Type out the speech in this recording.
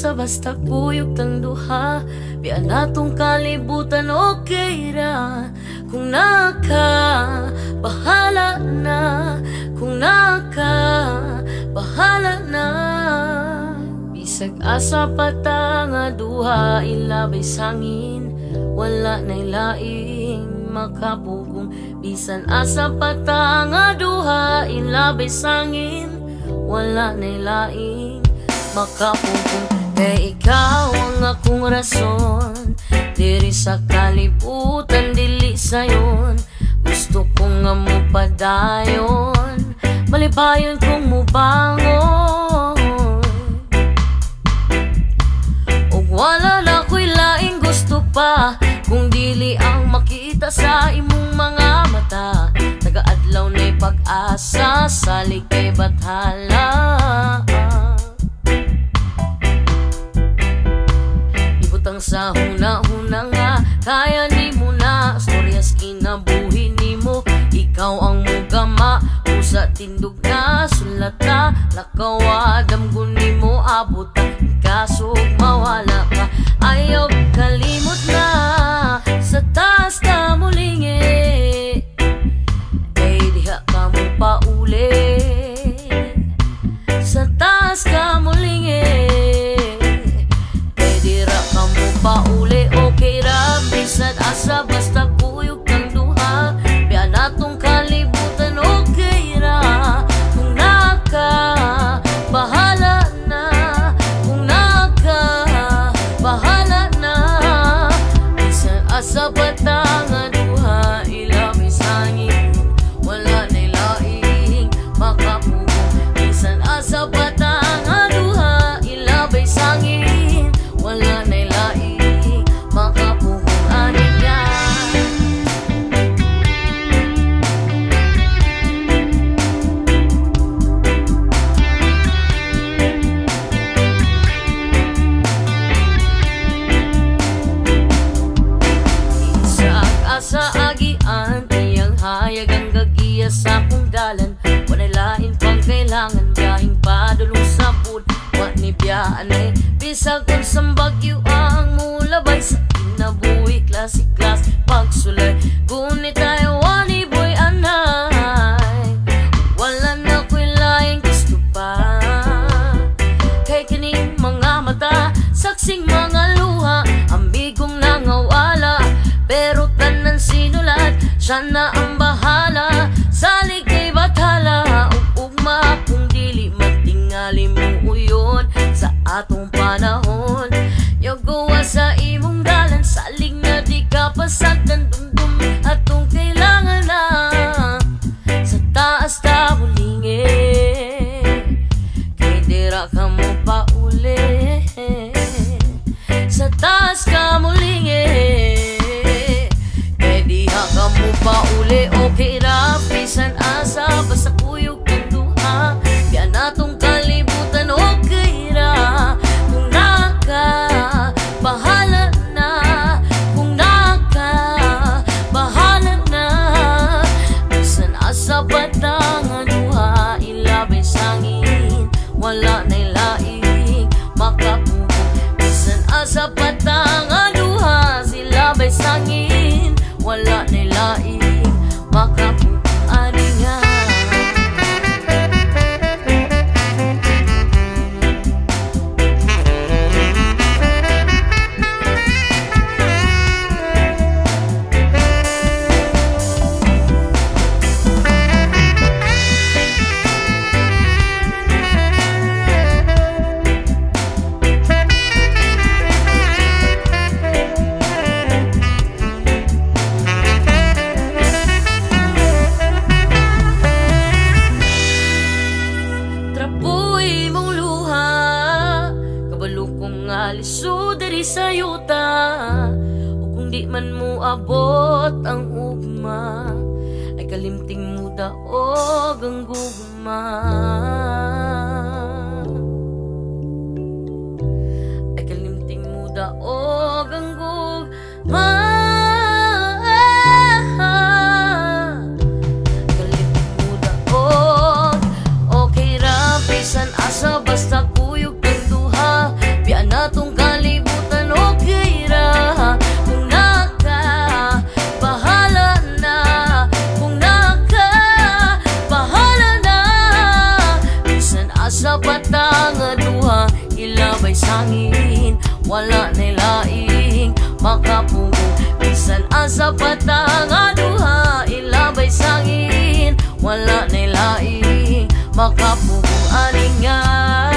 Asa basta kuyog tang duha Biya natong kalibutan okay ra. Kung naka, bahala na. Kung naka, bahala na. Bisag asa pata nga duha Ilabay sangin. Wala na laing makapugong Bisan asa pata nga duha Ilabay sangin. Wala na laing makapugong Kay ikaw ang akong rason Diri sa kalibutan, dili sayon. Gusto ko nga mo padayon Malibayon kong mubangon Ug wala na ko'y laing gusto pa Kung dili ang makita sa imong mga mata. Nagaadlaw na'y pag-asa sa likay bathala Kaya ni mo na. Storyas kinabuhi ni mo. Ikaw ang mugama. Usa tindog na sulata. Lakawa damgun ni mo. Abot ang kasog mawala ka Ayaw kalimot na. Sa taas ka mulingi. Kay diha ka mo pauli Sa taas ka mulingi. Pwede ra ka mo Okay ra Bisan Bisag kung sambagyo ang mulabay Sa kinabuhi klase klas Pagsulay. Gunit tayo wani boy anay. Wala na ko'y laing gusto pa. Kay kining mga mata Saksing mga luha Amigong nangawala. Pero tanan sinulat Siya na ang bahala. Salig kay bathala Ug ugma kung dili Matingali mo uyon Sa atong Bisan asa Trapoy mong luha. Kabalo kong aliso diri sa yuta O kung di man mo abot ang ugma Ay kalimting mo daog ang gugma wala nila ing makapugong Bisan asa patanga duha ilabay sangin. Wala nila makapugong aningan